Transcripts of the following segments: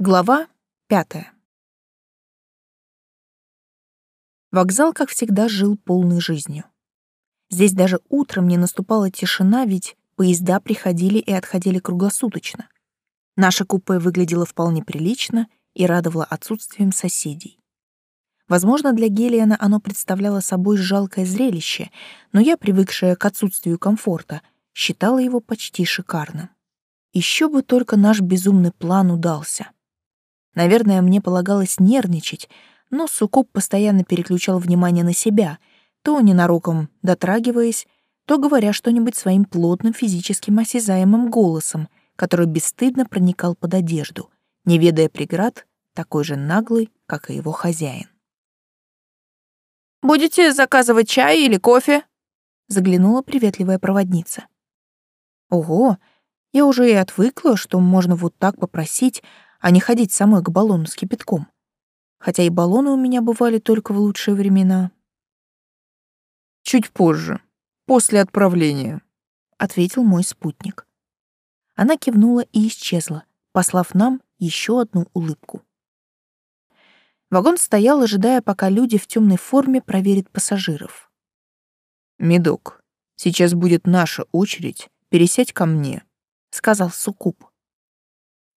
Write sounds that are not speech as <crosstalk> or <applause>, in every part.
Глава пятая. Вокзал, как всегда, жил полной жизнью. Здесь даже утром не наступала тишина, ведь поезда приходили и отходили круглосуточно. Наше купе выглядело вполне прилично и радовало отсутствием соседей. Возможно, для Гелиана оно представляло собой жалкое зрелище, но я, привыкшая к отсутствию комфорта, считала его почти шикарным. Еще бы только наш безумный план удался — Наверное, мне полагалось нервничать, но Сукуб постоянно переключал внимание на себя, то ненароком дотрагиваясь, то говоря что-нибудь своим плотным физическим осязаемым голосом, который бесстыдно проникал под одежду, не ведая преград, такой же наглый, как и его хозяин. «Будете заказывать чай или кофе?» — заглянула приветливая проводница. «Ого, я уже и отвыкла, что можно вот так попросить, а не ходить самой к баллону с кипятком. Хотя и баллоны у меня бывали только в лучшие времена. «Чуть позже, после отправления», — ответил мой спутник. Она кивнула и исчезла, послав нам еще одну улыбку. Вагон стоял, ожидая, пока люди в темной форме проверят пассажиров. «Медок, сейчас будет наша очередь, пересядь ко мне», — сказал Сукуб.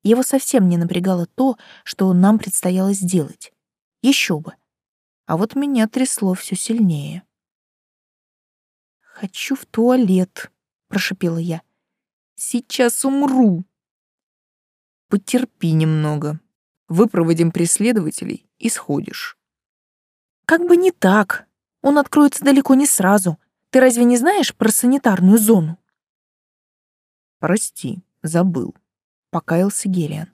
Его совсем не напрягало то, что нам предстояло сделать. Еще бы. А вот меня трясло все сильнее. «Хочу в туалет», — прошипела я. «Сейчас умру». «Потерпи немного. Выпроводим преследователей и сходишь». «Как бы не так. Он откроется далеко не сразу. Ты разве не знаешь про санитарную зону?» «Прости, забыл», покаялся Гелиан.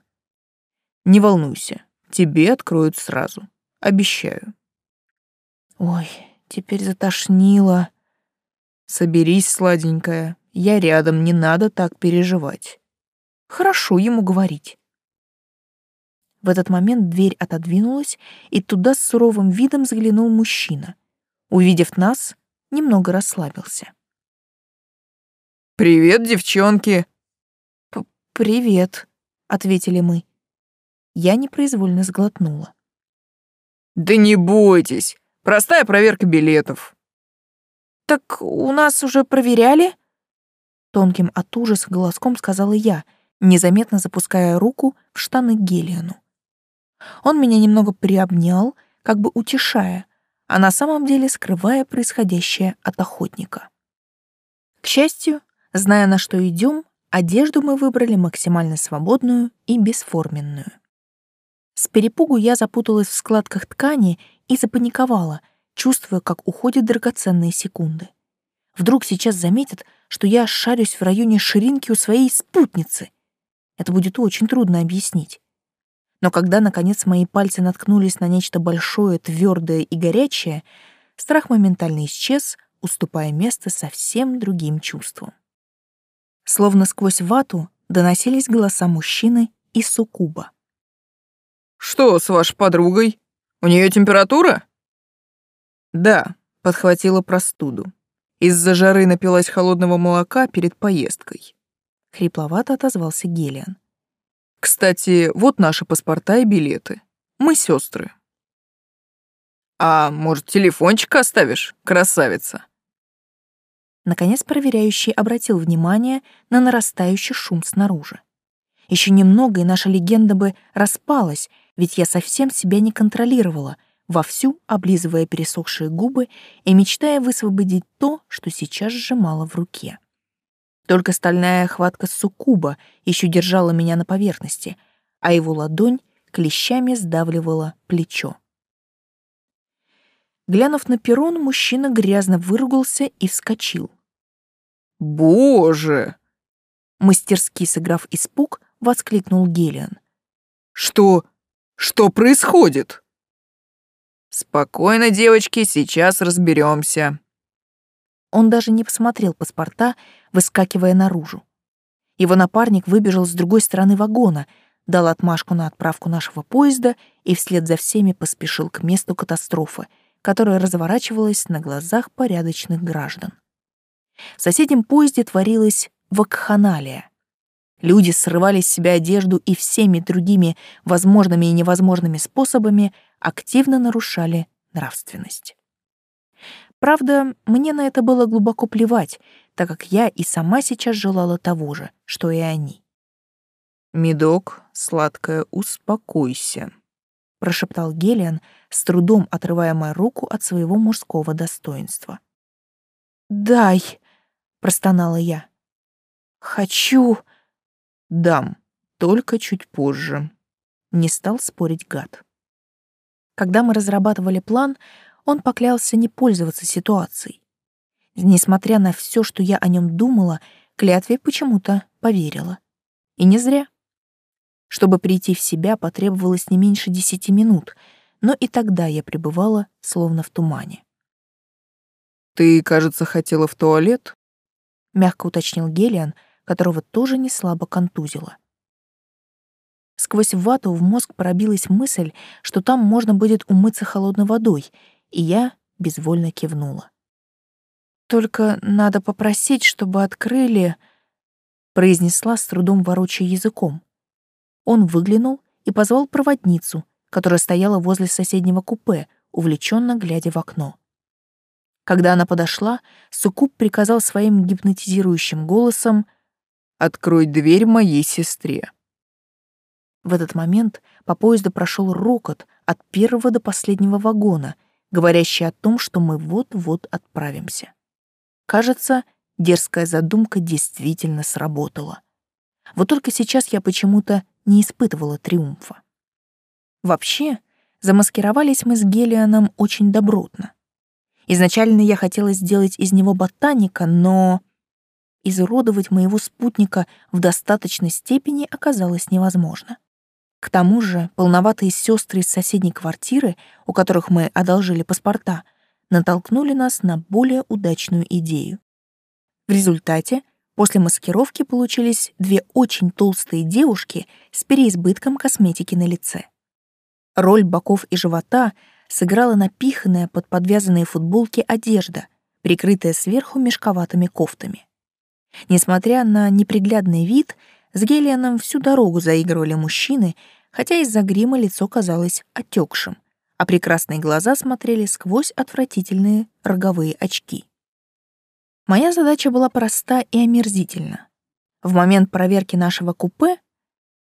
Не волнуйся, тебе откроют сразу. Обещаю. Ой, теперь затошнило. Соберись, сладенькая. Я рядом, не надо так переживать. Хорошо ему говорить. В этот момент дверь отодвинулась, и туда с суровым видом заглянул мужчина. Увидев нас, немного расслабился. «Привет, девчонки!» «Привет», — ответили мы. Я непроизвольно сглотнула. «Да не бойтесь, простая проверка билетов». «Так у нас уже проверяли?» Тонким от ужаса голоском сказала я, незаметно запуская руку в штаны Гелиану. Он меня немного приобнял, как бы утешая, а на самом деле скрывая происходящее от охотника. К счастью, зная, на что идем, Одежду мы выбрали максимально свободную и бесформенную. С перепугу я запуталась в складках ткани и запаниковала, чувствуя, как уходят драгоценные секунды. Вдруг сейчас заметят, что я шарюсь в районе ширинки у своей спутницы. Это будет очень трудно объяснить. Но когда, наконец, мои пальцы наткнулись на нечто большое, твердое и горячее, страх моментально исчез, уступая место совсем другим чувствам. Словно сквозь вату доносились голоса мужчины и суккуба. «Что с вашей подругой? У нее температура?» «Да», — подхватила простуду. Из-за жары напилась холодного молока перед поездкой. Хрипловато отозвался Гелиан. «Кстати, вот наши паспорта и билеты. Мы сестры. «А может, телефончик оставишь, красавица?» Наконец проверяющий обратил внимание на нарастающий шум снаружи. Еще немного, и наша легенда бы распалась, ведь я совсем себя не контролировала, вовсю облизывая пересохшие губы и мечтая высвободить то, что сейчас сжимала в руке. Только стальная хватка суккуба еще держала меня на поверхности, а его ладонь клещами сдавливала плечо. Глянув на перрон, мужчина грязно выругался и вскочил. «Боже!» Мастерски сыграв испуг, воскликнул Гелиан. «Что... что происходит?» «Спокойно, девочки, сейчас разберемся. Он даже не посмотрел паспорта, выскакивая наружу. Его напарник выбежал с другой стороны вагона, дал отмашку на отправку нашего поезда и вслед за всеми поспешил к месту катастрофы, которая разворачивалась на глазах порядочных граждан. В соседнем поезде творилась вакханалия. Люди срывали с себя одежду и всеми другими возможными и невозможными способами активно нарушали нравственность. Правда, мне на это было глубоко плевать, так как я и сама сейчас желала того же, что и они. «Медок, сладкая, успокойся», — прошептал Гелиан, с трудом отрывая мою руку от своего мужского достоинства. «Дай», — простонала я. «Хочу...» «Дам, только чуть позже», — не стал спорить гад. Когда мы разрабатывали план, он поклялся не пользоваться ситуацией. Несмотря на все, что я о нем думала, клятве почему-то поверила. И не зря. Чтобы прийти в себя, потребовалось не меньше десяти минут, но и тогда я пребывала словно в тумане. «Ты, кажется, хотела в туалет?» — мягко уточнил Гелиан, которого тоже не слабо контузило. Сквозь вату в мозг пробилась мысль, что там можно будет умыться холодной водой, и я безвольно кивнула. «Только надо попросить, чтобы открыли...» произнесла с трудом ворочая языком. Он выглянул и позвал проводницу, которая стояла возле соседнего купе, увлеченно глядя в окно. Когда она подошла, Сукуб приказал своим гипнотизирующим голосом «Открой дверь моей сестре». В этот момент по поезду прошел рокот от первого до последнего вагона, говорящий о том, что мы вот-вот отправимся. Кажется, дерзкая задумка действительно сработала. Вот только сейчас я почему-то не испытывала триумфа. Вообще, замаскировались мы с Гелианом очень добротно. Изначально я хотела сделать из него ботаника, но изуродовать моего спутника в достаточной степени оказалось невозможно. К тому же полноватые сестры из соседней квартиры, у которых мы одолжили паспорта, натолкнули нас на более удачную идею. В результате после маскировки получились две очень толстые девушки с переизбытком косметики на лице. Роль боков и живота сыграла напиханная под подвязанные футболки одежда, прикрытая сверху мешковатыми кофтами. Несмотря на неприглядный вид, с Гелианом всю дорогу заигрывали мужчины, хотя из-за грима лицо казалось отекшим, а прекрасные глаза смотрели сквозь отвратительные роговые очки. Моя задача была проста и омерзительна. В момент проверки нашего купе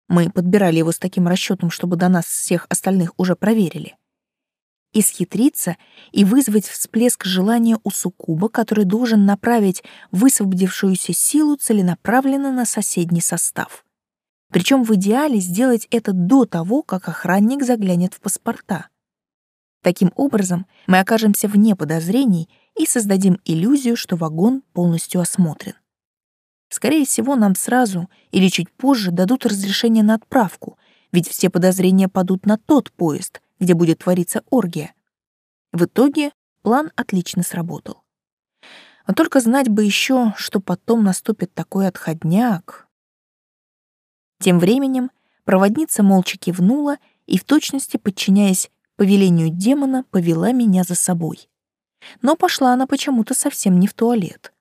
мы подбирали его с таким расчетом, чтобы до нас всех остальных уже проверили исхитриться и вызвать всплеск желания у суккуба, который должен направить высвободившуюся силу целенаправленно на соседний состав. Причем в идеале сделать это до того, как охранник заглянет в паспорта. Таким образом, мы окажемся вне подозрений и создадим иллюзию, что вагон полностью осмотрен. Скорее всего, нам сразу или чуть позже дадут разрешение на отправку, ведь все подозрения падут на тот поезд, где будет твориться оргия. В итоге план отлично сработал. А только знать бы еще, что потом наступит такой отходняк. Тем временем проводница молча кивнула и, в точности подчиняясь повелению демона, повела меня за собой. Но пошла она почему-то совсем не в туалет.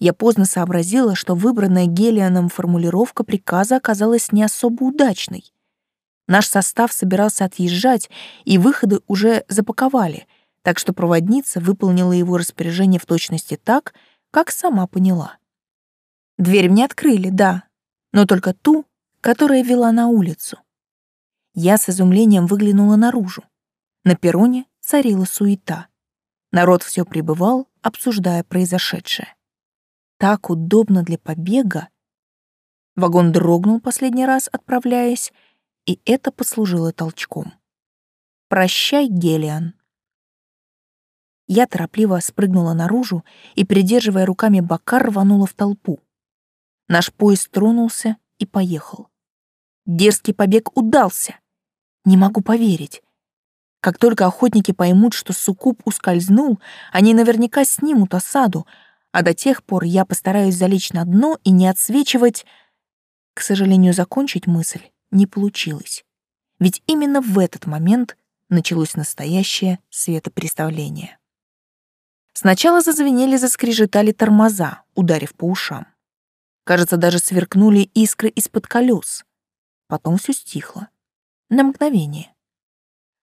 Я поздно сообразила, что выбранная Гелианом формулировка приказа оказалась не особо удачной. Наш состав собирался отъезжать, и выходы уже запаковали, так что проводница выполнила его распоряжение в точности так, как сама поняла. Дверь мне открыли, да, но только ту, которая вела на улицу. Я с изумлением выглянула наружу. На перроне царила суета. Народ все пребывал, обсуждая произошедшее. Так удобно для побега. Вагон дрогнул последний раз, отправляясь, и это послужило толчком. «Прощай, Гелиан». Я торопливо спрыгнула наружу и, придерживая руками бока, рванула в толпу. Наш поезд тронулся и поехал. Дерзкий побег удался. Не могу поверить. Как только охотники поймут, что суккуб ускользнул, они наверняка снимут осаду, а до тех пор я постараюсь залечь на дно и не отсвечивать... К сожалению, закончить мысль не получилось. Ведь именно в этот момент началось настоящее светопреставление. Сначала зазвенели, заскрежетали тормоза, ударив по ушам. Кажется, даже сверкнули искры из-под колес. Потом все стихло. На мгновение.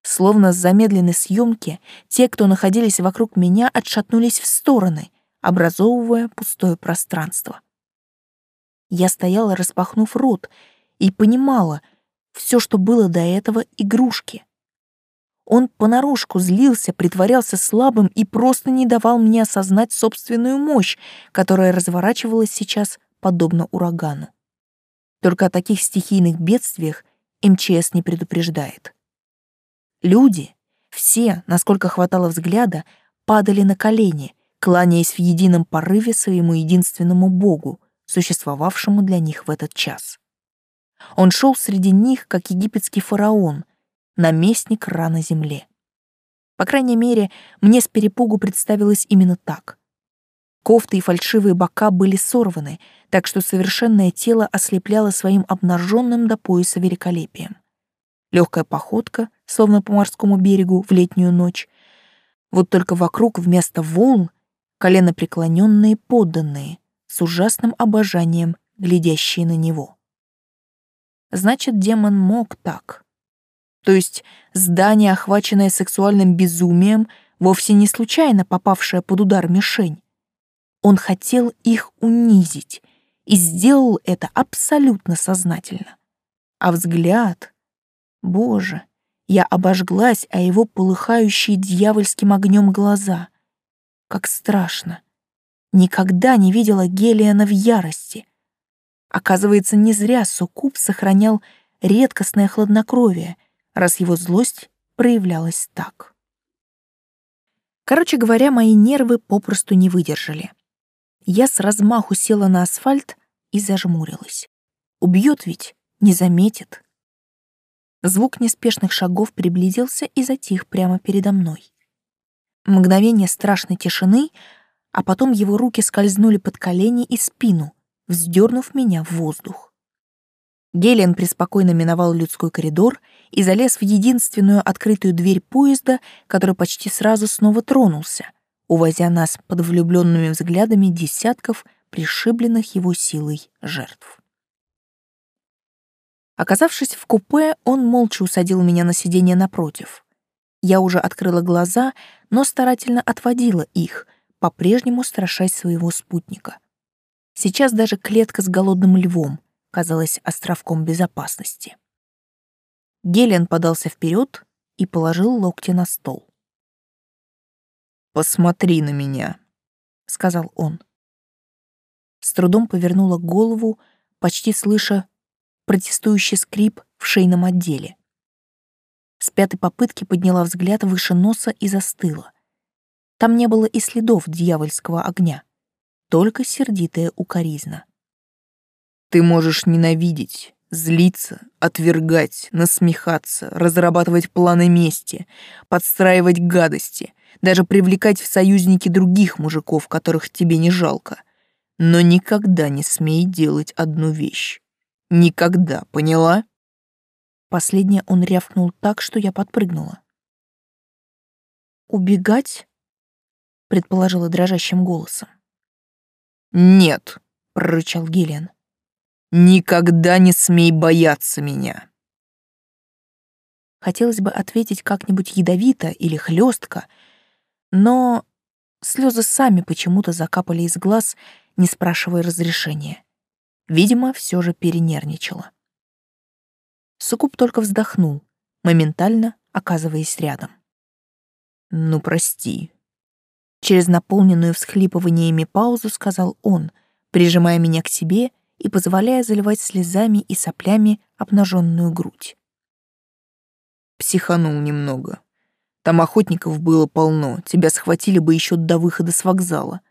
Словно с замедленной съемки, те, кто находились вокруг меня, отшатнулись в стороны, образовывая пустое пространство. Я стояла, распахнув рот, и понимала, все, что было до этого, игрушки. Он понарошку злился, притворялся слабым и просто не давал мне осознать собственную мощь, которая разворачивалась сейчас подобно урагану. Только о таких стихийных бедствиях МЧС не предупреждает. Люди, все, насколько хватало взгляда, падали на колени, кланяясь в едином порыве своему единственному богу, существовавшему для них в этот час. Он шел среди них, как египетский фараон — наместник Ра на земле. По крайней мере, мне с перепугу представилось именно так. Кофты и фальшивые бока были сорваны, так что совершенное тело ослепляло своим обнаженным до пояса великолепием. Легкая походка, словно по морскому берегу в летнюю ночь. Вот только вокруг вместо волн коленопреклоненные подданные, с ужасным обожанием, глядящие на него. Значит, демон мог так. То есть здание, охваченное сексуальным безумием, вовсе не случайно попавшее под удар мишень. Он хотел их унизить и сделал это абсолютно сознательно. А взгляд... Боже, я обожглась о его полыхающие дьявольским огнем глаза. Как страшно. Никогда не видела Гелиана в ярости. Оказывается, не зря Сукуб сохранял редкостное хладнокровие — раз его злость проявлялась так. Короче говоря, мои нервы попросту не выдержали. Я с размаху села на асфальт и зажмурилась. Убьет ведь, не заметит. Звук неспешных шагов приблизился и затих прямо передо мной. Мгновение страшной тишины, а потом его руки скользнули под колени и спину, вздернув меня в воздух. Гелиан преспокойно миновал людской коридор и залез в единственную открытую дверь поезда, который почти сразу снова тронулся, увозя нас под влюбленными взглядами десятков пришибленных его силой жертв. Оказавшись в купе, он молча усадил меня на сиденье напротив. Я уже открыла глаза, но старательно отводила их, по-прежнему страшась своего спутника. Сейчас даже клетка с голодным львом казалась островком безопасности. Гелен подался вперед и положил локти на стол. «Посмотри на меня», — сказал он. С трудом повернула голову, почти слыша протестующий скрип в шейном отделе. С пятой попытки подняла взгляд выше носа и застыла. Там не было и следов дьявольского огня, только сердитая укоризна. Ты можешь ненавидеть, злиться, отвергать, насмехаться, разрабатывать планы мести, подстраивать гадости, даже привлекать в союзники других мужиков, которых тебе не жалко. Но никогда не смей делать одну вещь. Никогда, поняла? Последнее он рявкнул так, что я подпрыгнула. «Убегать?» — предположила дрожащим голосом. «Нет», — прорычал Гиллиан. Никогда не смей бояться меня. Хотелось бы ответить как-нибудь ядовито или хлестко, но слезы сами почему-то закапали из глаз, не спрашивая разрешения. Видимо, все же перенервничала. Сукуб только вздохнул, моментально оказываясь рядом. «Ну, прости». Через наполненную всхлипываниями паузу сказал он, прижимая меня к себе и позволяя заливать слезами и соплями обнаженную грудь. Психанул немного. Там охотников было полно, тебя схватили бы еще до выхода с вокзала.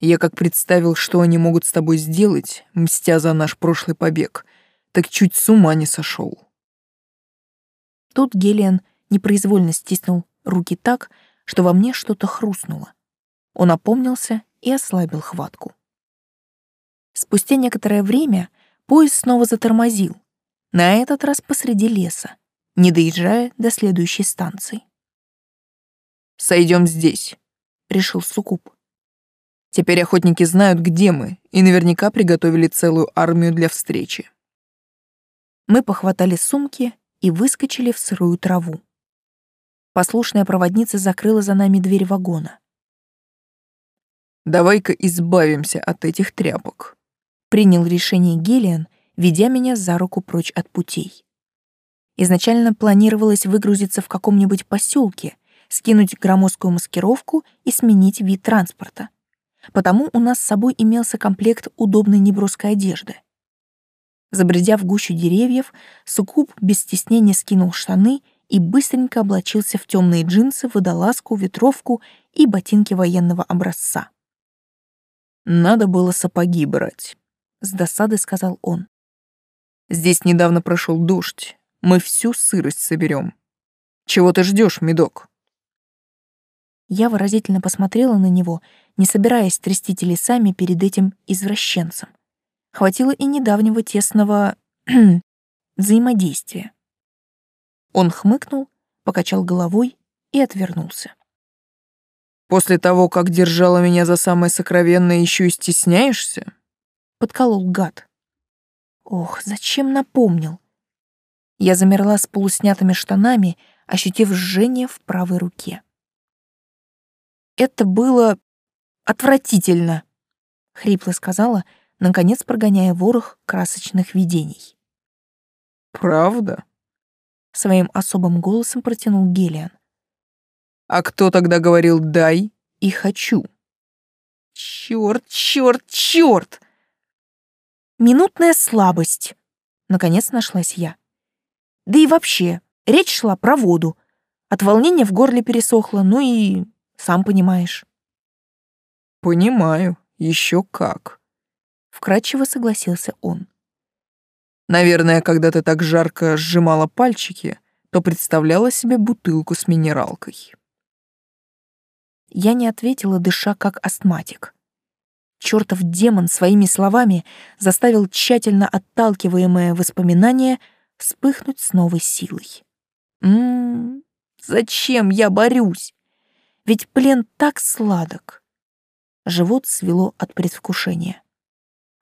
Я как представил, что они могут с тобой сделать, мстя за наш прошлый побег, так чуть с ума не сошел. Тут Гелиан непроизвольно стиснул руки так, что во мне что-то хрустнуло. Он опомнился и ослабил хватку. Спустя некоторое время поезд снова затормозил, на этот раз посреди леса, не доезжая до следующей станции. «Сойдем здесь», — решил Сукуб. Теперь охотники знают, где мы, и наверняка приготовили целую армию для встречи. Мы похватали сумки и выскочили в сырую траву. Послушная проводница закрыла за нами дверь вагона. «Давай-ка избавимся от этих тряпок», — принял решение Гелиан, ведя меня за руку прочь от путей. Изначально планировалось выгрузиться в каком-нибудь поселке, скинуть громоздкую маскировку и сменить вид транспорта. Потому у нас с собой имелся комплект удобной неброской одежды. Забредя в гущу деревьев, Сукуб без стеснения скинул штаны и быстренько облачился в темные джинсы, водолазку, ветровку и ботинки военного образца. «Надо было сапоги брать», — с досадой сказал он. «Здесь недавно прошел дождь. Мы всю сырость соберем. Чего ты ждешь, медок?» Я выразительно посмотрела на него, не собираясь трясти телесами перед этим извращенцем. Хватило и недавнего тесного <clears throat> взаимодействия. Он хмыкнул, покачал головой и отвернулся. «После того, как держала меня за самое сокровенное, еще и стесняешься?» Подколол гад. Ох, зачем напомнил? Я замерла с полуснятыми штанами, ощутив жжение в правой руке. Это было отвратительно, хрипло сказала, наконец прогоняя ворох красочных видений. Правда? Своим особым голосом протянул Гелиан. А кто тогда говорил «дай» и «хочу»? Чёрт, чёрт, чёрт! Минутная слабость. Наконец нашлась я. Да и вообще, речь шла про воду. От волнения в горле пересохло, ну и сам понимаешь. Понимаю, еще как. Вкратчиво согласился он. Наверное, когда ты так жарко сжимала пальчики, то представляла себе бутылку с минералкой. Я не ответила, дыша как астматик. Чёртов демон своими словами заставил тщательно отталкиваемое воспоминание вспыхнуть с новой силой. Ммм, зачем я борюсь? Ведь плен так сладок. Живот свело от предвкушения.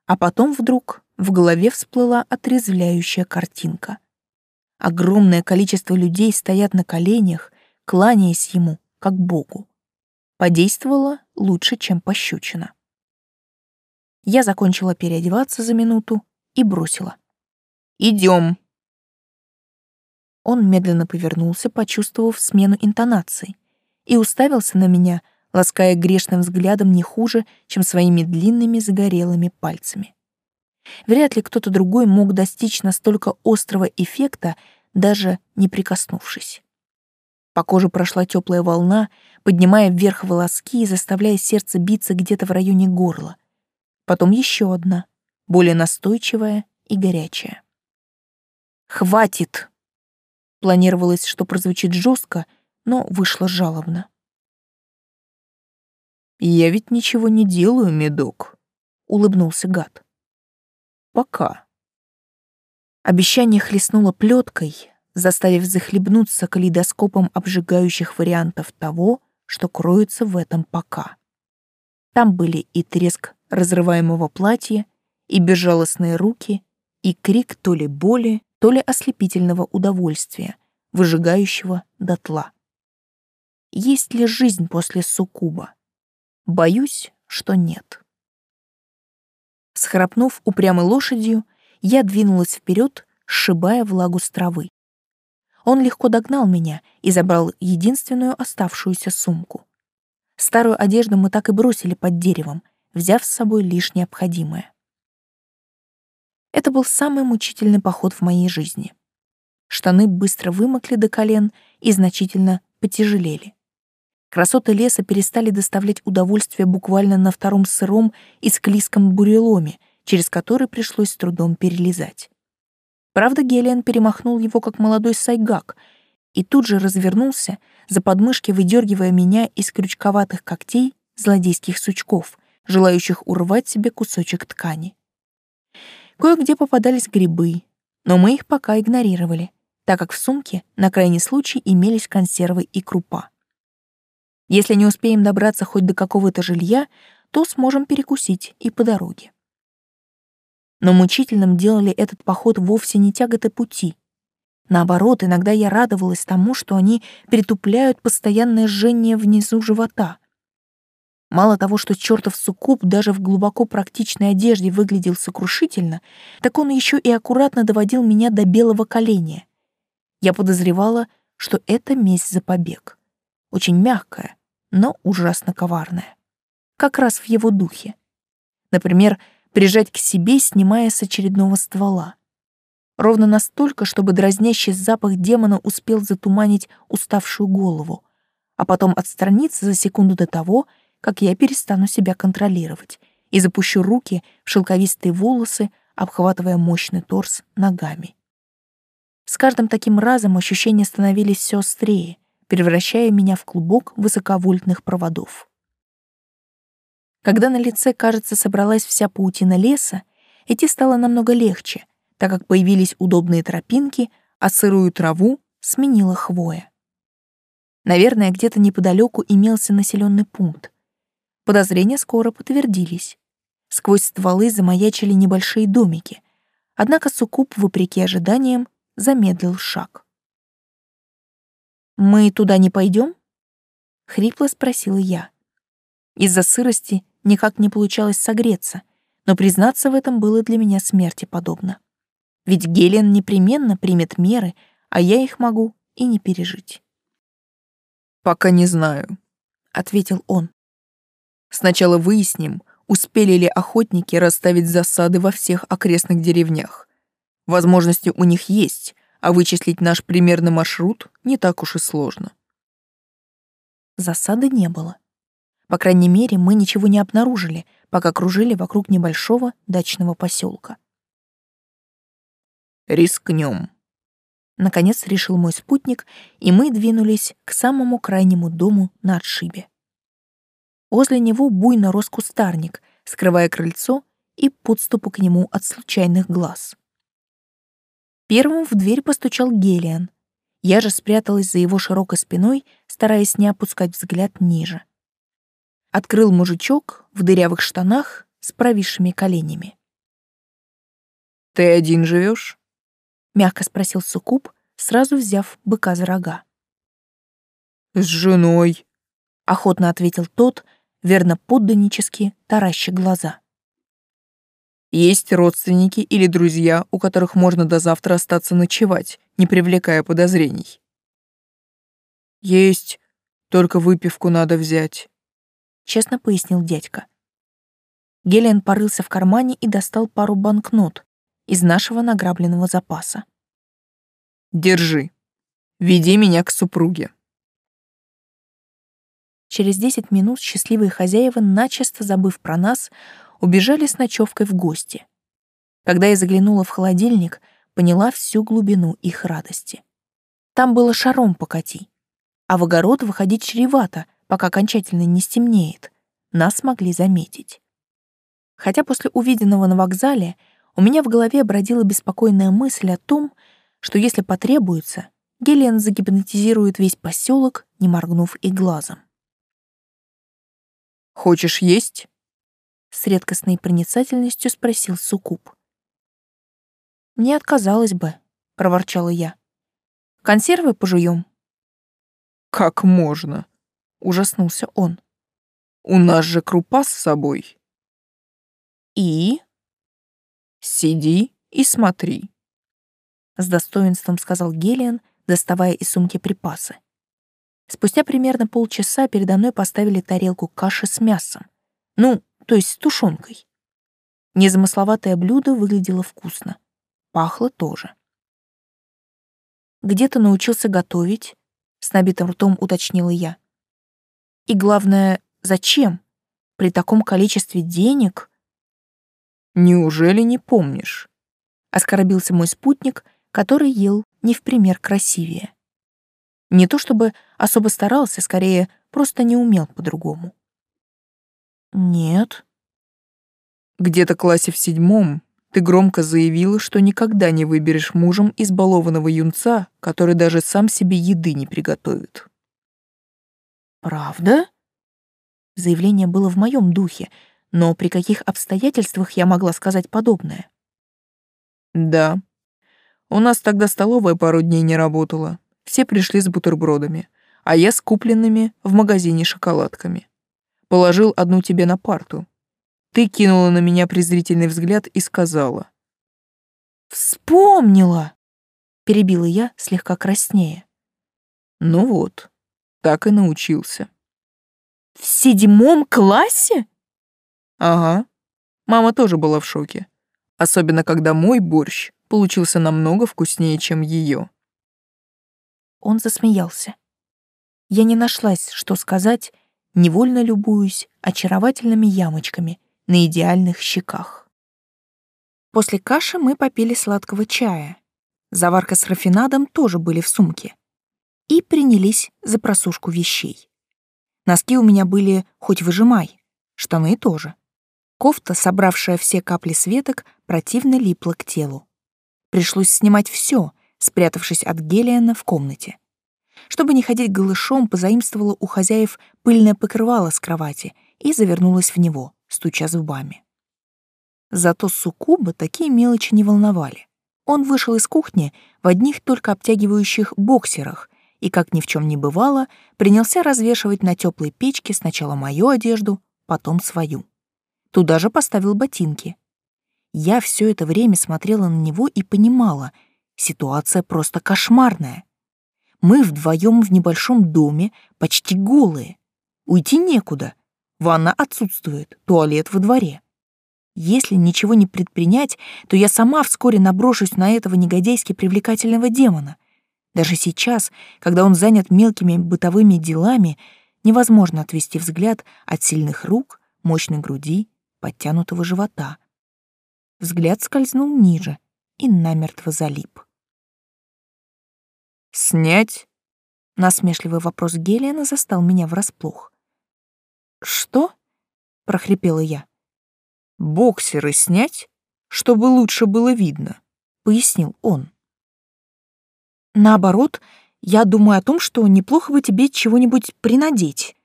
А потом вдруг в голове всплыла отрезвляющая картинка. Огромное количество людей стоят на коленях, кланяясь ему, как Богу. Подействовало лучше, чем пощечина. Я закончила переодеваться за минуту и бросила. «Идем!» Он медленно повернулся, почувствовав смену интонаций, и уставился на меня, лаская грешным взглядом не хуже, чем своими длинными загорелыми пальцами. Вряд ли кто-то другой мог достичь настолько острого эффекта, даже не прикоснувшись. По коже прошла теплая волна, поднимая вверх волоски и заставляя сердце биться где-то в районе горла. Потом еще одна, более настойчивая и горячая. «Хватит!» Планировалось, что прозвучит жестко, но вышло жалобно. «Я ведь ничего не делаю, медок», — улыбнулся гад. «Пока». Обещание хлестнуло плеткой, заставив захлебнуться калейдоскопом обжигающих вариантов того, что кроется в этом «пока». Там были и треск разрываемого платья, и безжалостные руки, и крик то ли боли, то ли ослепительного удовольствия, выжигающего дотла. Есть ли жизнь после суккуба? Боюсь, что нет. Схрапнув упрямой лошадью, я двинулась вперед, сшибая влагу с травы. Он легко догнал меня и забрал единственную оставшуюся сумку. Старую одежду мы так и бросили под деревом, взяв с собой лишь необходимое. Это был самый мучительный поход в моей жизни. Штаны быстро вымокли до колен и значительно потяжелели. Красоты леса перестали доставлять удовольствие буквально на втором сыром и склизком буреломе, через который пришлось с трудом перелезать. Правда, Гелиан перемахнул его, как молодой сайгак, и тут же развернулся, за подмышки выдергивая меня из крючковатых когтей злодейских сучков, желающих урвать себе кусочек ткани. Кое-где попадались грибы, но мы их пока игнорировали, так как в сумке на крайний случай имелись консервы и крупа. Если не успеем добраться хоть до какого-то жилья, что сможем перекусить и по дороге. Но мучительным делали этот поход вовсе не тяготы пути. Наоборот, иногда я радовалась тому, что они притупляют постоянное жжение внизу живота. Мало того, что чертов суккуб даже в глубоко практичной одежде выглядел сокрушительно, так он еще и аккуратно доводил меня до белого коленя. Я подозревала, что это месть за побег. Очень мягкая, но ужасно коварная. Как раз в его духе. Например, прижать к себе, снимая с очередного ствола. Ровно настолько, чтобы дразнящий запах демона успел затуманить уставшую голову, а потом отстраниться за секунду до того, как я перестану себя контролировать и запущу руки в шелковистые волосы, обхватывая мощный торс ногами. С каждым таким разом ощущения становились все острее, превращая меня в клубок высоковольтных проводов. Когда на лице, кажется, собралась вся паутина леса, идти стало намного легче, так как появились удобные тропинки, а сырую траву сменила хвоя. Наверное, где-то неподалеку имелся населенный пункт. Подозрения скоро подтвердились. Сквозь стволы замаячили небольшие домики, однако Суккуб, вопреки ожиданиям, замедлил шаг. «Мы туда не пойдем? хрипло спросила я. Из-за сырости никак не получалось согреться, но признаться в этом было для меня смерти подобно. Ведь Гелен непременно примет меры, а я их могу и не пережить. «Пока не знаю», — ответил он. «Сначала выясним, успели ли охотники расставить засады во всех окрестных деревнях. Возможности у них есть, а вычислить наш примерный маршрут не так уж и сложно». Засады не было. По крайней мере, мы ничего не обнаружили, пока кружили вокруг небольшого дачного поселка. «Рискнем», — наконец решил мой спутник, и мы двинулись к самому крайнему дому на отшибе. Возле него буйно рос кустарник, скрывая крыльцо и подступу к нему от случайных глаз. Первым в дверь постучал Гелиан. Я же спряталась за его широкой спиной, стараясь не опускать взгляд ниже открыл мужичок в дырявых штанах с провисшими коленями. «Ты один живешь? мягко спросил Сукуб, сразу взяв быка за рога. «С женой», — охотно ответил тот, верно подданически таращи глаза. «Есть родственники или друзья, у которых можно до завтра остаться ночевать, не привлекая подозрений?» «Есть, только выпивку надо взять» честно пояснил дядька. Гелен порылся в кармане и достал пару банкнот из нашего награбленного запаса. «Держи. Веди меня к супруге». Через десять минут счастливые хозяева, начисто забыв про нас, убежали с ночевкой в гости. Когда я заглянула в холодильник, поняла всю глубину их радости. Там было шаром покати, а в огород выходить чревато — пока окончательно не стемнеет, нас могли заметить. Хотя после увиденного на вокзале у меня в голове бродила беспокойная мысль о том, что если потребуется, Гелен загипнотизирует весь поселок, не моргнув и глазом. «Хочешь есть?» — с редкостной проницательностью спросил Сукуб. «Не отказалась бы», — проворчала я. «Консервы пожуем?» «Как можно?» Ужаснулся он. У нас же крупа с собой. И? Сиди и смотри. С достоинством сказал Гелиан, доставая из сумки припасы. Спустя примерно полчаса передо мной поставили тарелку каши с мясом. Ну, то есть с тушенкой. Незамысловатое блюдо выглядело вкусно. Пахло тоже. «Где ты научился готовить?» — с набитым ртом уточнила я. И главное, зачем? При таком количестве денег... Неужели не помнишь? Оскорбился мой спутник, который ел не в пример красивее. Не то чтобы особо старался, скорее, просто не умел по-другому. Нет. Где-то классе в седьмом ты громко заявила, что никогда не выберешь мужем избалованного юнца, который даже сам себе еды не приготовит. «Правда?» Заявление было в моем духе, но при каких обстоятельствах я могла сказать подобное? Да. У нас тогда столовая пару дней не работала. Все пришли с бутербродами, а я с купленными в магазине шоколадками. Положил одну тебе на парту. Ты кинула на меня презрительный взгляд и сказала. «Вспомнила!» — перебила я, слегка краснее. Ну вот, так и научился. В седьмом классе? Ага. Мама тоже была в шоке. Особенно, когда мой борщ получился намного вкуснее, чем ее. Он засмеялся. Я не нашлась, что сказать, невольно любуюсь очаровательными ямочками на идеальных щеках. После каши мы попили сладкого чая. Заварка с рафинадом тоже были в сумке. И принялись за просушку вещей. Носки у меня были хоть выжимай, штаны тоже. Кофта, собравшая все капли светок, противно липла к телу. Пришлось снимать все, спрятавшись от Гелиана в комнате. Чтобы не ходить голышом, позаимствовала у хозяев пыльное покрывало с кровати и завернулась в него, стуча зубами. Зато Сукуба такие мелочи не волновали. Он вышел из кухни в одних только обтягивающих боксерах и, как ни в чем не бывало, принялся развешивать на теплой печке сначала мою одежду, потом свою. Туда же поставил ботинки. Я все это время смотрела на него и понимала, ситуация просто кошмарная. Мы вдвоем в небольшом доме, почти голые. Уйти некуда. Ванна отсутствует, туалет во дворе. Если ничего не предпринять, то я сама вскоре наброшусь на этого негодяйски привлекательного демона — даже сейчас, когда он занят мелкими бытовыми делами, невозможно отвести взгляд от сильных рук, мощной груди, подтянутого живота. Взгляд скользнул ниже и намертво залип. «Снять?» — насмешливый вопрос Гелиана застал меня врасплох. «Что?» — прохрипела я. «Боксеры снять, чтобы лучше было видно», — пояснил он. Наоборот, я думаю о том, что неплохо бы тебе чего-нибудь принадеть.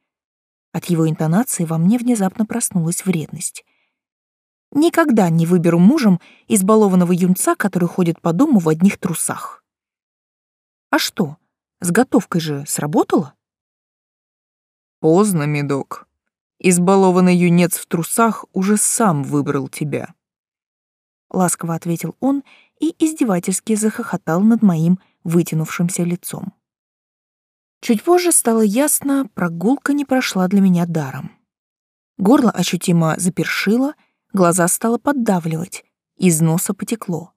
От его интонации во мне внезапно проснулась вредность. Никогда не выберу мужем избалованного юнца, который ходит по дому в одних трусах. А что, с готовкой же сработало? Поздно, медок. Избалованный юнец в трусах уже сам выбрал тебя. Ласково ответил он и издевательски захохотал над моим вытянувшимся лицом. Чуть позже стало ясно, прогулка не прошла для меня даром. Горло ощутимо запершило, глаза стало поддавливать, из носа потекло.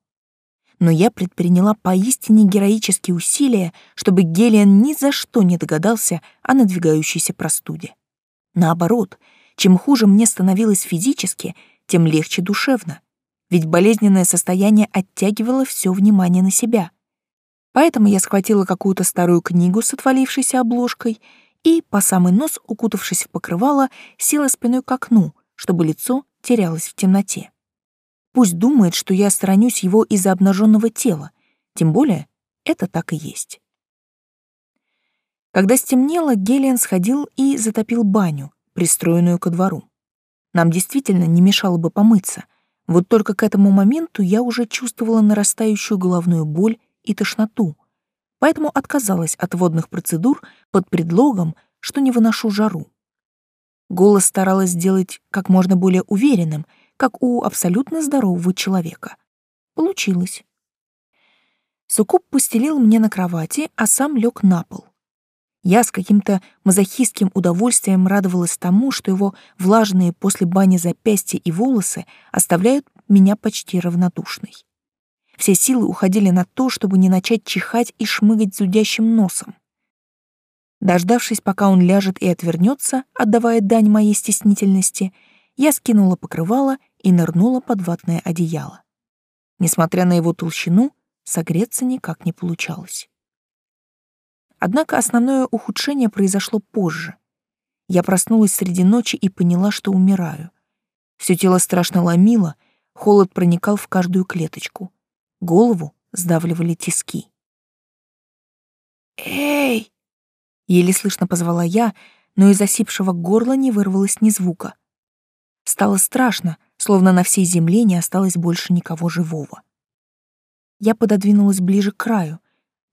Но я предприняла поистине героические усилия, чтобы Гелиан ни за что не догадался о надвигающейся простуде. Наоборот, чем хуже мне становилось физически, тем легче душевно, ведь болезненное состояние оттягивало все внимание на себя. Поэтому я схватила какую-то старую книгу с отвалившейся обложкой и, по самый нос укутавшись в покрывало, села спиной к окну, чтобы лицо терялось в темноте. Пусть думает, что я сторонюсь его из-за обнаженного тела, тем более это так и есть. Когда стемнело, Гелиан сходил и затопил баню, пристроенную ко двору. Нам действительно не мешало бы помыться, вот только к этому моменту я уже чувствовала нарастающую головную боль и тошноту, поэтому отказалась от водных процедур под предлогом, что не выношу жару. Голос старалась сделать как можно более уверенным, как у абсолютно здорового человека. Получилось. Сукуб постелил мне на кровати, а сам лег на пол. Я с каким-то мазохистским удовольствием радовалась тому, что его влажные после бани запястья и волосы оставляют меня почти равнодушной. Все силы уходили на то, чтобы не начать чихать и шмыгать зудящим носом. Дождавшись, пока он ляжет и отвернется, отдавая дань моей стеснительности, я скинула покрывало и нырнула под ватное одеяло. Несмотря на его толщину, согреться никак не получалось. Однако основное ухудшение произошло позже. Я проснулась среди ночи и поняла, что умираю. Все тело страшно ломило, холод проникал в каждую клеточку. Голову сдавливали тиски. «Эй!» — еле слышно позвала я, но из осипшего горла не вырвалось ни звука. Стало страшно, словно на всей земле не осталось больше никого живого. Я пододвинулась ближе к краю,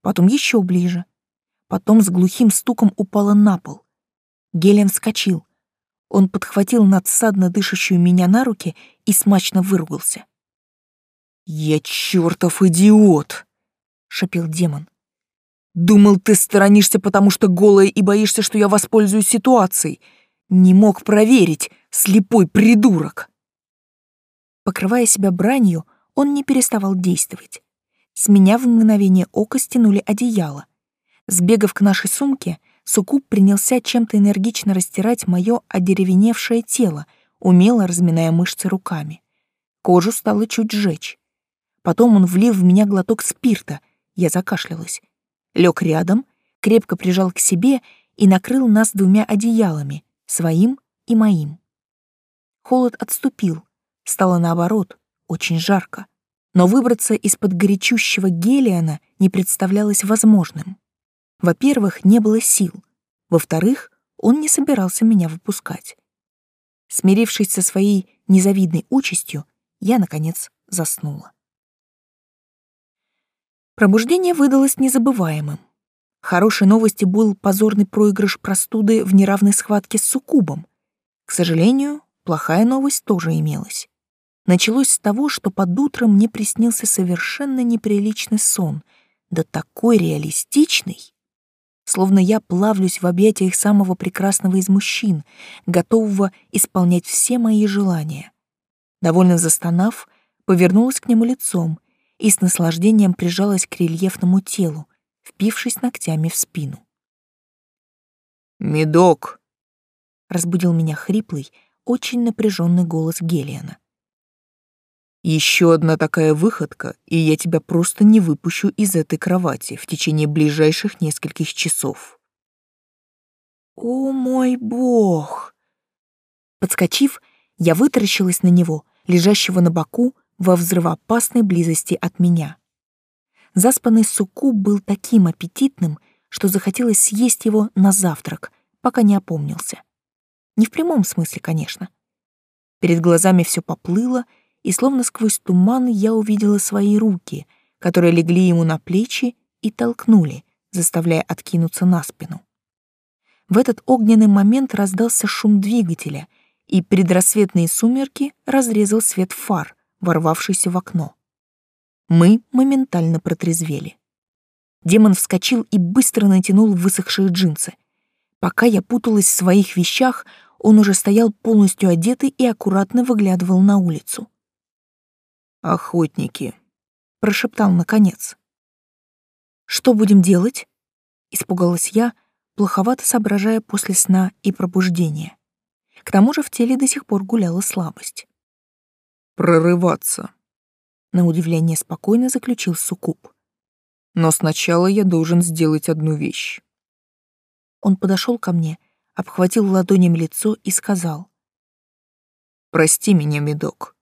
потом еще ближе. Потом с глухим стуком упала на пол. Гелиан вскочил. Он подхватил надсадно дышащую меня на руки и смачно выругался. «Я чертов идиот!» — шепел демон. «Думал, ты сторонишься, потому что голая и боишься, что я воспользуюсь ситуацией. Не мог проверить, слепой придурок!» Покрывая себя бранью, он не переставал действовать. С меня в мгновение ока стянули одеяло. Сбегав к нашей сумке, Сукуб принялся чем-то энергично растирать мое одеревеневшее тело, умело разминая мышцы руками. Кожу стало чуть жечь. Потом он влил в меня глоток спирта, я закашлялась. Лег рядом, крепко прижал к себе и накрыл нас двумя одеялами, своим и моим. Холод отступил, стало наоборот, очень жарко но выбраться из-под горячущего гелиана не представлялось возможным. Во-первых, не было сил. Во-вторых, он не собирался меня выпускать. Смирившись со своей незавидной участью, я, наконец, заснула. Пробуждение выдалось незабываемым. Хорошей новости был позорный проигрыш простуды в неравной схватке с суккубом. К сожалению, плохая новость тоже имелась. Началось с того, что под утром мне приснился совершенно неприличный сон, да такой реалистичный, словно я плавлюсь в объятиях самого прекрасного из мужчин, готового исполнять все мои желания. Довольно застонав, повернулась к нему лицом и с наслаждением прижалась к рельефному телу, впившись ногтями в спину. «Медок!» — разбудил меня хриплый, очень напряженный голос Гелиана. Еще одна такая выходка, и я тебя просто не выпущу из этой кровати в течение ближайших нескольких часов. О мой бог! Подскочив, я вытаращилась на него, лежащего на боку во взрывоопасной близости от меня. Заспанный суку был таким аппетитным, что захотелось съесть его на завтрак, пока не опомнился. Не в прямом смысле, конечно. Перед глазами все поплыло, и словно сквозь туман я увидела свои руки, которые легли ему на плечи и толкнули, заставляя откинуться на спину. В этот огненный момент раздался шум двигателя, и предрассветные сумерки разрезал свет фар, ворвавшийся в окно. Мы моментально протрезвели. Демон вскочил и быстро натянул высохшие джинсы. Пока я путалась в своих вещах, он уже стоял полностью одетый и аккуратно выглядывал на улицу. «Охотники», — прошептал наконец. «Что будем делать?» — испугалась я, плоховато соображая после сна и пробуждения. К тому же в теле до сих пор гуляла слабость. «Прорываться», — на удивление спокойно заключил Сукуб. «Но сначала я должен сделать одну вещь». Он подошел ко мне, обхватил ладонями лицо и сказал. «Прости меня, медок.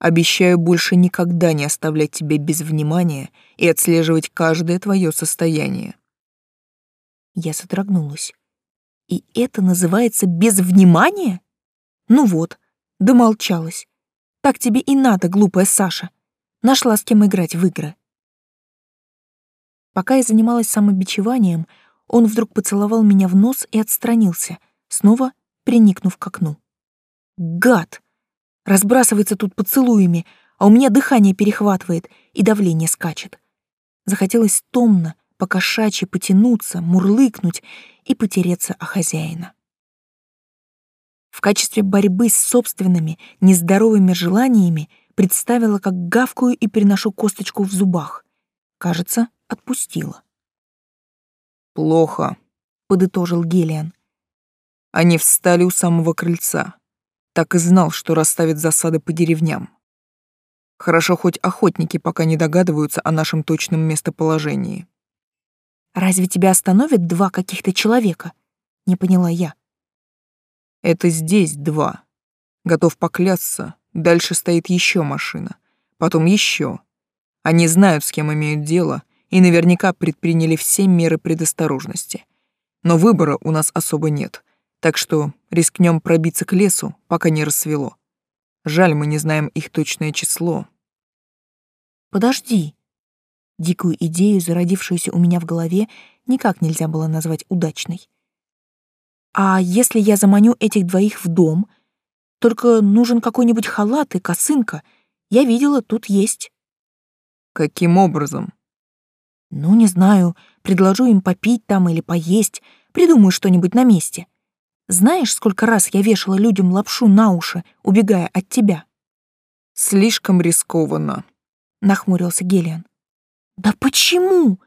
Обещаю больше никогда не оставлять тебя без внимания и отслеживать каждое твое состояние. Я содрогнулась. И это называется без внимания? Ну вот, домолчалась. Так тебе и надо, глупая Саша. Нашла с кем играть в игры. Пока я занималась самобичеванием, он вдруг поцеловал меня в нос и отстранился, снова приникнув к окну. Гад! Разбрасывается тут поцелуями, а у меня дыхание перехватывает и давление скачет. Захотелось томно, покошачьи потянуться, мурлыкнуть и потереться о хозяина. В качестве борьбы с собственными нездоровыми желаниями представила, как гавкую и переношу косточку в зубах. Кажется, отпустила. «Плохо», — подытожил Гелиан. Они встали у самого крыльца. Так и знал, что расставит засады по деревням. Хорошо, хоть охотники пока не догадываются о нашем точном местоположении. «Разве тебя остановят два каких-то человека?» — не поняла я. «Это здесь два. Готов поклясться. Дальше стоит еще машина. Потом еще. Они знают, с кем имеют дело, и наверняка предприняли все меры предосторожности. Но выбора у нас особо нет, так что рискнем пробиться к лесу, пока не рассвело. Жаль, мы не знаем их точное число. Подожди. Дикую идею, зародившуюся у меня в голове, никак нельзя было назвать удачной. А если я заманю этих двоих в дом, только нужен какой-нибудь халат и косынка. Я видела, тут есть. Каким образом? Ну, не знаю, предложу им попить там или поесть, придумаю что-нибудь на месте. Знаешь, сколько раз я вешала людям лапшу на уши, убегая от тебя? Слишком рискованно, нахмурился Гелиан. Да почему?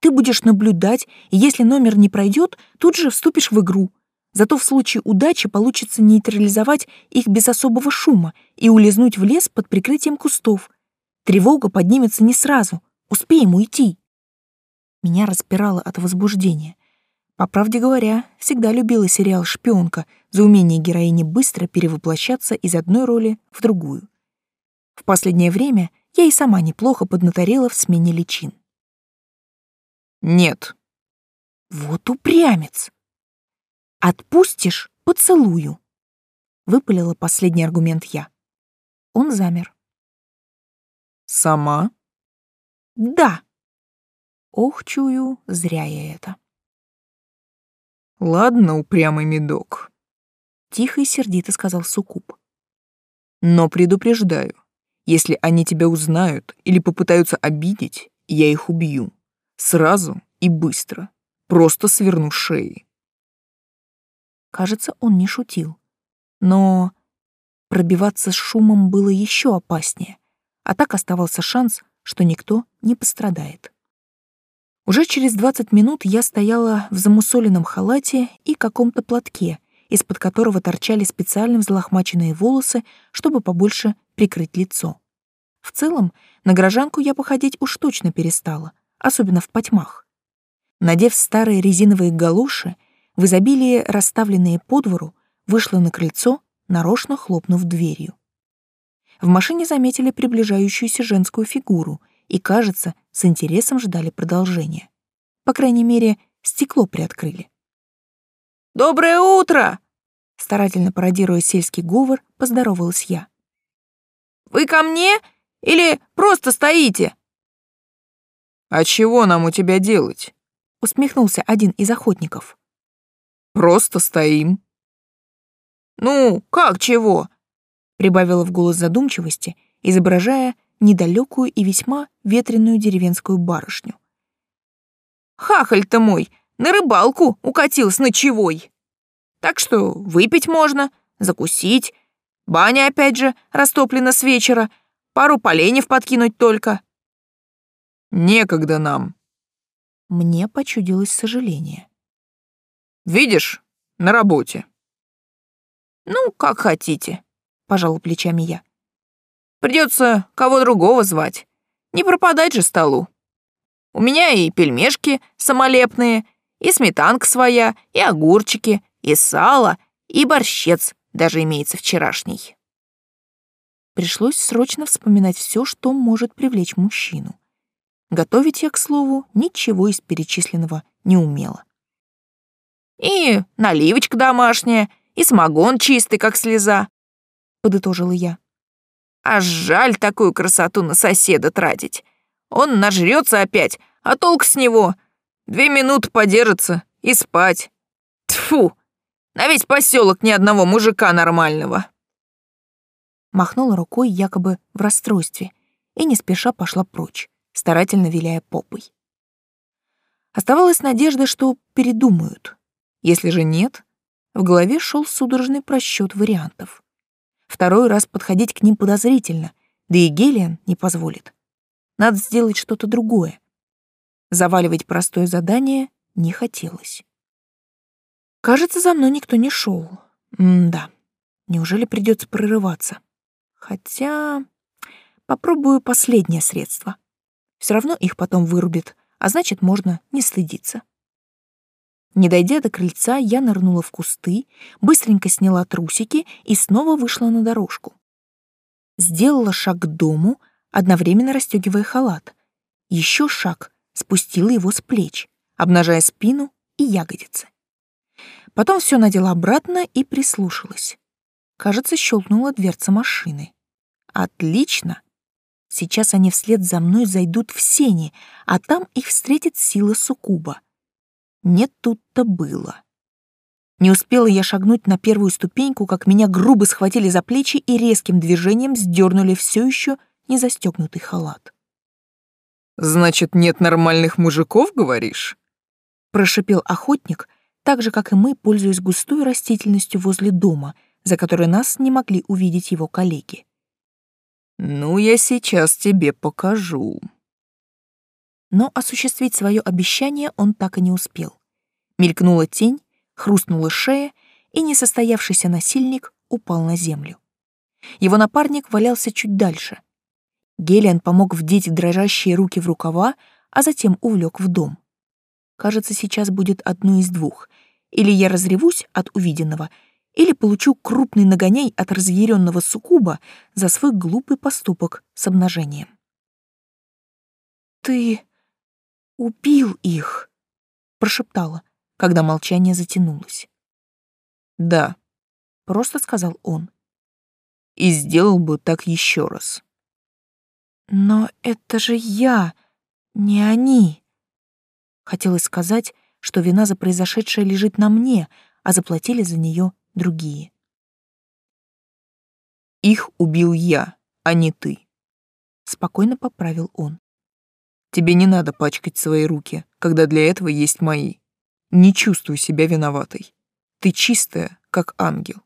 Ты будешь наблюдать, и если номер не пройдет, тут же вступишь в игру. Зато в случае удачи получится нейтрализовать их без особого шума и улизнуть в лес под прикрытием кустов. Тревога поднимется не сразу. Успеем уйти. Меня распирало от возбуждения. По правде говоря, всегда любила сериал «Шпионка» за умение героини быстро перевоплощаться из одной роли в другую. В последнее время я и сама неплохо поднаторела в смене личин. «Нет». «Вот упрямец!» «Отпустишь — поцелую», — выпалила последний аргумент я. Он замер. «Сама?» «Да». Ох, чую, зря я это. Ладно, упрямый медок. Тихо и сердито сказал Сукуб. Но предупреждаю, если они тебя узнают или попытаются обидеть, я их убью. Сразу и быстро. Просто сверну шеи. Кажется, он не шутил. Но пробиваться с шумом было еще опаснее, а так оставался шанс, что никто не пострадает. Уже через 20 минут я стояла в замусоленном халате и каком-то платке, из-под которого торчали специально взлохмаченные волосы, чтобы побольше прикрыть лицо. В целом, на горожанку я походить уж точно перестала, особенно в потьмах. Надев старые резиновые галоши, в изобилии расставленные по двору, вышла на крыльцо, нарочно хлопнув дверью. В машине заметили приближающуюся женскую фигуру — и, кажется, с интересом ждали продолжения. По крайней мере, стекло приоткрыли. «Доброе утро!» Старательно пародируя сельский говор, поздоровалась я. «Вы ко мне или просто стоите?» «А чего нам у тебя делать?» усмехнулся один из охотников. «Просто стоим». «Ну, как чего?» прибавила в голос задумчивости, изображая недалекую и весьма ветреную деревенскую барышню. «Хахаль ты мой, на рыбалку укатил с ночевой. Так что выпить можно, закусить. Баня опять же растоплена с вечера, пару поленьев подкинуть только». «Некогда нам». Мне почудилось сожаление. «Видишь, на работе». «Ну, как хотите», — пожал плечами я. Придется кого другого звать. Не пропадать же столу. У меня и пельмешки самолепные, и сметанка своя, и огурчики, и сало, и борщец даже имеется вчерашний. Пришлось срочно вспоминать все, что может привлечь мужчину. Готовить я, к слову, ничего из перечисленного не умела. «И наливочка домашняя, и самогон чистый, как слеза», — подытожила я. А жаль такую красоту на соседа тратить. Он нажрется опять, а толк с него? Две минуты подержится и спать. Тфу, на весь поселок ни одного мужика нормального. Махнула рукой якобы в расстройстве и не спеша пошла прочь, старательно виляя попой. Оставалась надежда, что передумают. Если же нет, в голове шел судорожный просчет вариантов. Второй раз подходить к ним подозрительно, да и Гелиан не позволит. Надо сделать что-то другое. Заваливать простое задание не хотелось. Кажется, за мной никто не шел. М-да. Неужели придется прорываться? Хотя попробую последнее средство. Все равно их потом вырубит, а значит, можно не стыдиться. Не дойдя до крыльца, я нырнула в кусты, быстренько сняла трусики и снова вышла на дорожку. Сделала шаг к дому, одновременно расстегивая халат. Еще шаг, спустила его с плеч, обнажая спину и ягодицы. Потом все надела обратно и прислушалась. Кажется, щелкнула дверца машины. Отлично. Сейчас они вслед за мной зайдут в сени, а там их встретит сила суккуба. Не тут-то было. Не успела я шагнуть на первую ступеньку, как меня грубо схватили за плечи и резким движением сдернули все еще не застегнутый халат. «Значит, нет нормальных мужиков, говоришь?» Прошипел охотник, так же, как и мы, пользуясь густой растительностью возле дома, за которой нас не могли увидеть его коллеги. «Ну, я сейчас тебе покажу». Но осуществить свое обещание он так и не успел. Мелькнула тень, хрустнула шея, и несостоявшийся насильник упал на землю. Его напарник валялся чуть дальше. Гелиан помог вдеть дрожащие руки в рукава, а затем увлек в дом. Кажется, сейчас будет одно из двух. Или я разревусь от увиденного, или получу крупный нагоняй от разъяренного суккуба за свой глупый поступок с обнажением. «Ты убил их», — прошептала, когда молчание затянулось. «Да», — просто сказал он. «И сделал бы так еще раз». «Но это же я, не они». Хотелось сказать, что вина за произошедшее лежит на мне, а заплатили за нее другие. «Их убил я, а не ты», — спокойно поправил он. «Тебе не надо пачкать свои руки, когда для этого есть мои. Не чувствуй себя виноватой. Ты чистая, как ангел.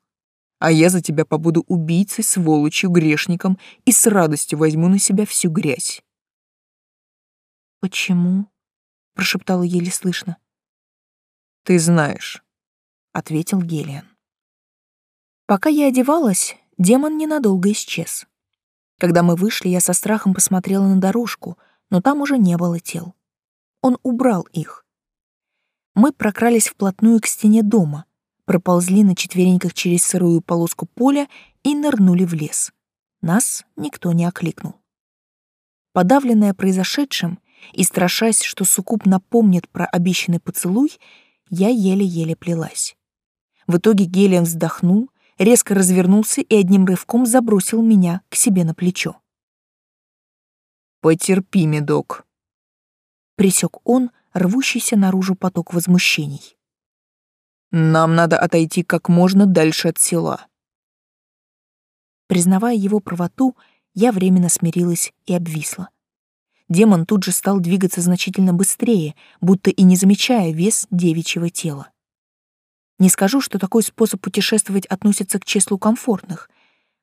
А я за тебя побуду убийцей, сволочью, грешником и с радостью возьму на себя всю грязь». «Почему?» — прошептала еле слышно. «Ты знаешь», — ответил Гелиан. Пока я одевалась, демон ненадолго исчез. Когда мы вышли, я со страхом посмотрела на дорожку, но там уже не было тел. Он убрал их. Мы прокрались вплотную к стене дома, проползли на четвереньках через сырую полоску поля и нырнули в лес. Нас никто не окликнул. Подавленная произошедшим и страшась, что суккуб напомнит про обещанный поцелуй, я еле-еле плелась. В итоге Гелиан вздохнул, резко развернулся и одним рывком забросил меня к себе на плечо. «Потерпи, медок», — присек он рвущийся наружу поток возмущений. «Нам надо отойти как можно дальше от села». Признавая его правоту, я временно смирилась и обвисла. Демон тут же стал двигаться значительно быстрее, будто и не замечая вес девичьего тела. Не скажу, что такой способ путешествовать относится к числу комфортных.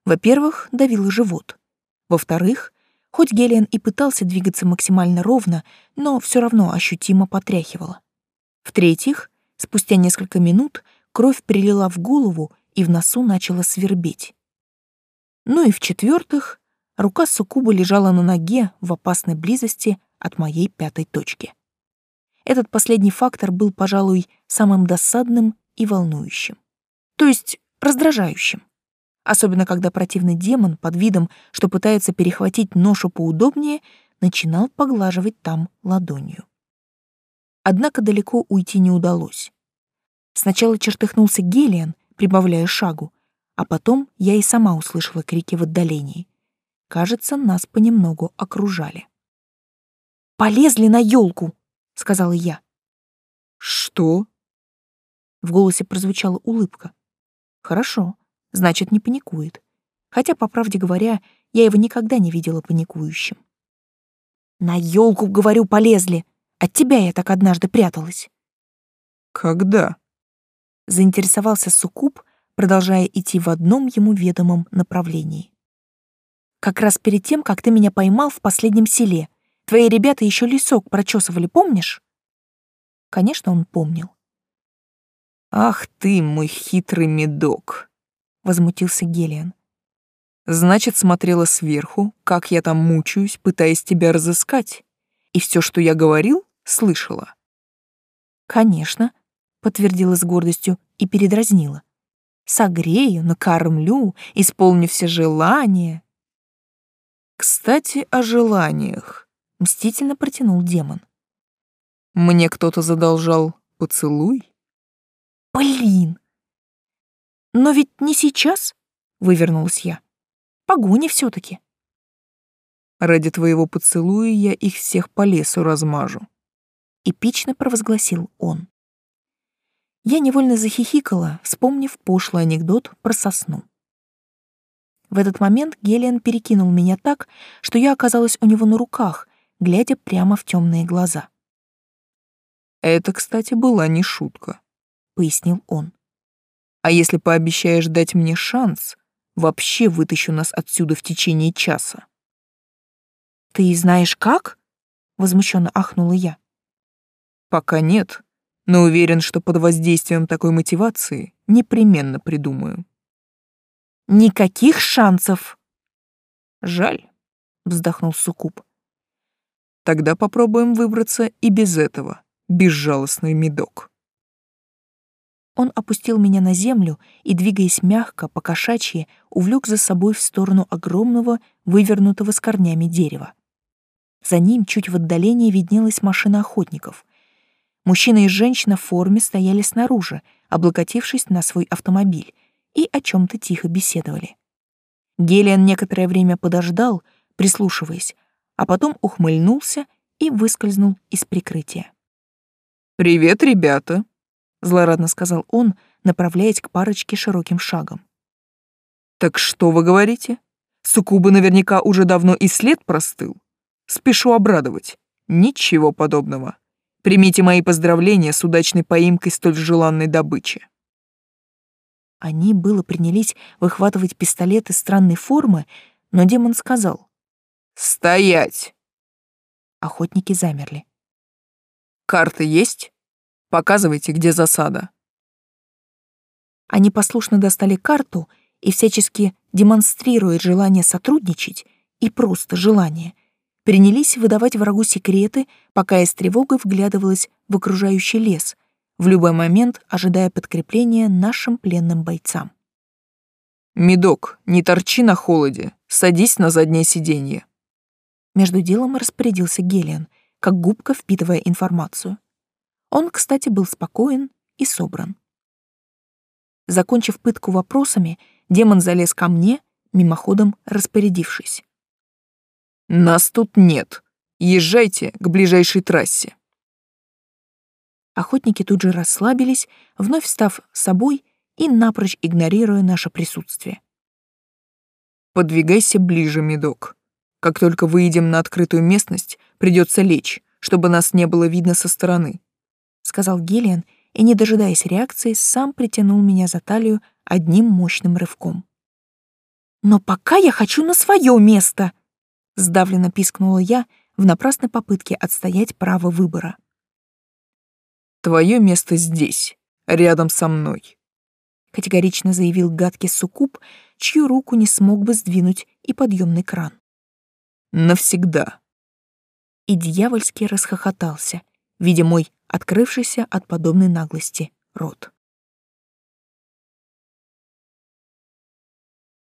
Во-первых, давил живот. Во-вторых, хоть Гелиан и пытался двигаться максимально ровно, но все равно ощутимо потряхивало. В-третьих, спустя несколько минут кровь прилила в голову и в носу начала свербеть. Ну и в-четвертых, рука Сукуба лежала на ноге в опасной близости от моей пятой точки. Этот последний фактор был, пожалуй, самым досадным и волнующим. То есть раздражающим. Особенно когда противный демон под видом, что пытается перехватить ношу поудобнее, начинал поглаживать там ладонью. Однако далеко уйти не удалось. Сначала чертыхнулся Гелиан, прибавляя шагу, а потом я и сама услышала крики в отдалении. Кажется, нас понемногу окружали. «Полезли на елку!» — сказала я. «Что?» В голосе прозвучала улыбка. Хорошо, значит, не паникует. Хотя, по правде говоря, я его никогда не видела паникующим. На елку, говорю, полезли. От тебя я так однажды пряталась. Когда? Заинтересовался Сукуб, продолжая идти в одном ему ведомом направлении. Как раз перед тем, как ты меня поймал в последнем селе. Твои ребята еще лесок прочесывали, помнишь? Конечно, он помнил. «Ах ты, мой хитрый медок!» — возмутился Гелиан. «Значит, смотрела сверху, как я там мучаюсь, пытаясь тебя разыскать, и все, что я говорил, слышала». «Конечно», — подтвердила с гордостью и передразнила. «Согрею, накормлю, исполню все желания». «Кстати, о желаниях», — мстительно протянул демон. «Мне кто-то задолжал поцелуй?» Блин! Но ведь не сейчас, вывернулась я. Погоня все таки Ради твоего поцелуя я их всех по лесу размажу. Эпично провозгласил он. Я невольно захихикала, вспомнив пошлый анекдот про сосну. В этот момент Гелиан перекинул меня так, что я оказалась у него на руках, глядя прямо в темные глаза. «Это, кстати, была не шутка», — пояснил он. «А если пообещаешь дать мне шанс, вообще вытащу нас отсюда в течение часа». «Ты знаешь как?» — возмущенно ахнула я. «Пока нет, но уверен, что под воздействием такой мотивации непременно придумаю». «Никаких шансов!» «Жаль», — вздохнул Сукуб. «Тогда попробуем выбраться и без этого» безжалостный медок. Он опустил меня на землю и, двигаясь мягко, по кошачьи, увлек за собой в сторону огромного, вывернутого с корнями дерева. За ним чуть в отдалении виднелась машина охотников. Мужчина и женщина в форме стояли снаружи, облокотившись на свой автомобиль, и о чем то тихо беседовали. Гелиан некоторое время подождал, прислушиваясь, а потом ухмыльнулся и выскользнул из прикрытия. «Привет, ребята», — злорадно сказал он, направляясь к парочке широким шагом. «Так что вы говорите? Суккуба наверняка уже давно и след простыл. Спешу обрадовать. Ничего подобного. Примите мои поздравления с удачной поимкой столь желанной добычи». Они было принялись выхватывать пистолеты странной формы, но демон сказал «Стоять!» Охотники замерли. Карты есть? Показывайте, где засада. Они послушно достали карту и всячески демонстрируя желание сотрудничать и просто желание, принялись выдавать врагу секреты, пока я с тревогой вглядывалась в окружающий лес, в любой момент ожидая подкрепления нашим пленным бойцам. «Медок, не торчи на холоде, садись на заднее сиденье». Между делом распорядился Гелиан, как губка впитывая информацию. Он, кстати, был спокоен и собран. Закончив пытку вопросами, демон залез ко мне, мимоходом распорядившись. «Нас тут нет. Езжайте к ближайшей трассе». Охотники тут же расслабились, вновь став собой и напрочь игнорируя наше присутствие. «Подвигайся ближе, медок. Как только выйдем на открытую местность, придется лечь, чтобы нас не было видно со стороны», — сказал Гелиан, и, не дожидаясь реакции, сам притянул меня за талию одним мощным рывком. «Но пока я хочу на свое место!» — сдавленно пискнула я в напрасной попытке отстоять право выбора. «Твое место здесь, рядом со мной», — категорично заявил гадкий суккуб, чью руку не смог бы сдвинуть и подъемный кран навсегда. И дьявольски расхохотался, видя мой открывшийся от подобной наглости рот.